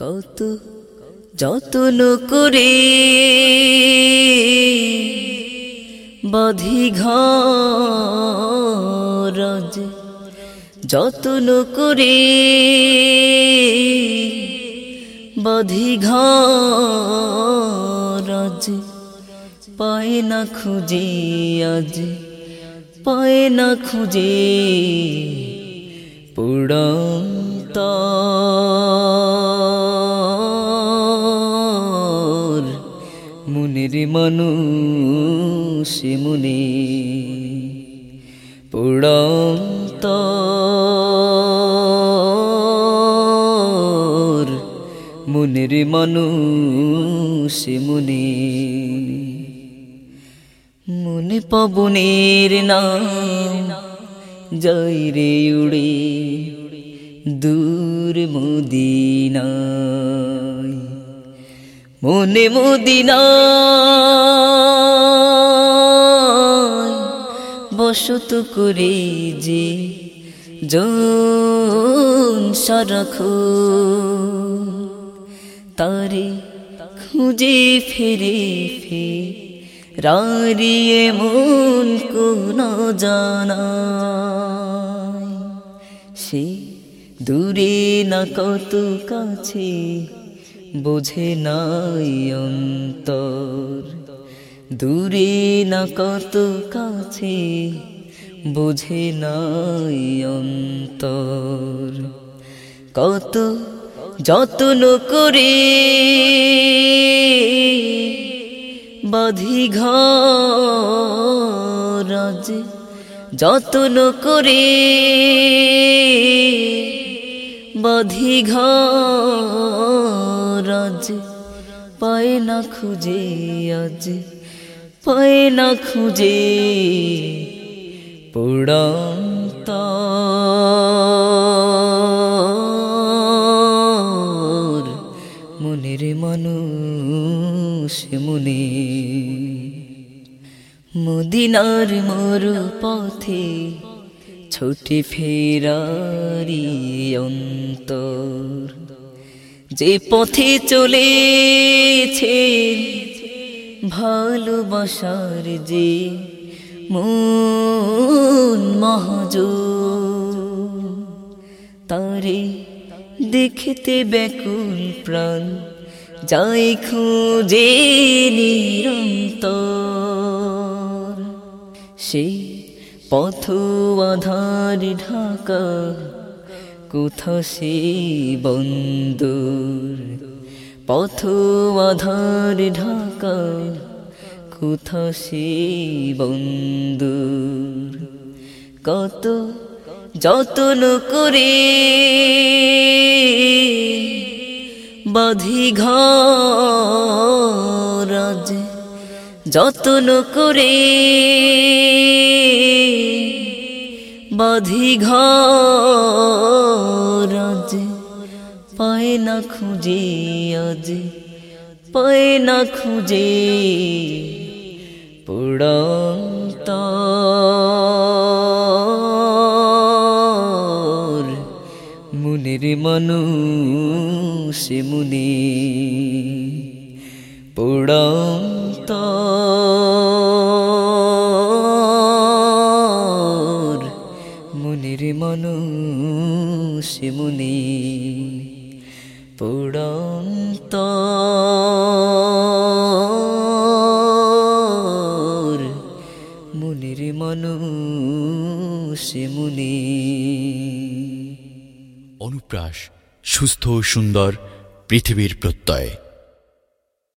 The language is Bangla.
কত যতন করে বাধি ঘরজ যতন করে বাধি ঘরজ পায় না খুঁজে আজ, পায় না খুঁজে পুরন্ত মুনির মানুষ মুনি পুরন্ত মুনির মানুষ মুনি পবনের নাম যাই রে উড়ে দূর মদিনায় মনে মদিনায় বসত করে যে জন সারাখ, তারে খুঁজে ফেরে ফে রারিয়ে মন কোন জানা সে দূরে না কত কাছে বোঝে নাই অন্তর। দূরে না কত কাছে বোঝে নাই অন্তর। কত যত্ন করে বাধি ঘরাজ যত্ন করে বাধি ঘরাজ পায় না খুঁজে আজ, পায় না খুঁজে পুরন্ত। মনের মানুষ মনে, মদিনার মরু পথে ছোটে ফেরারি অন্তর। যে পথে চলেছে ভালোবাসার যে মন মহাজ তারে দেখতে ব্যাকুল প্রাণ যাই খুঁজে নিরন্তর। সেই পথ আধার ঢাকা কোথা সে বন্দর। পথ আধার ঢাকা কোথা সে বন্দর। কত যতন করে, বাধি ঘরাজ যতন করে বাধি ঘরাজ পায় না খুঁজে আজ। পায় না খুঁজে পুরন্ত মুনির মানুষ মুনি পুরন্ত মুনির মানুষ মুনি পুরন্ত মুনির মানুষ মুনি অনুপ্রাস সুস্থ সুন্দর পৃথিবীর প্রত্যয়।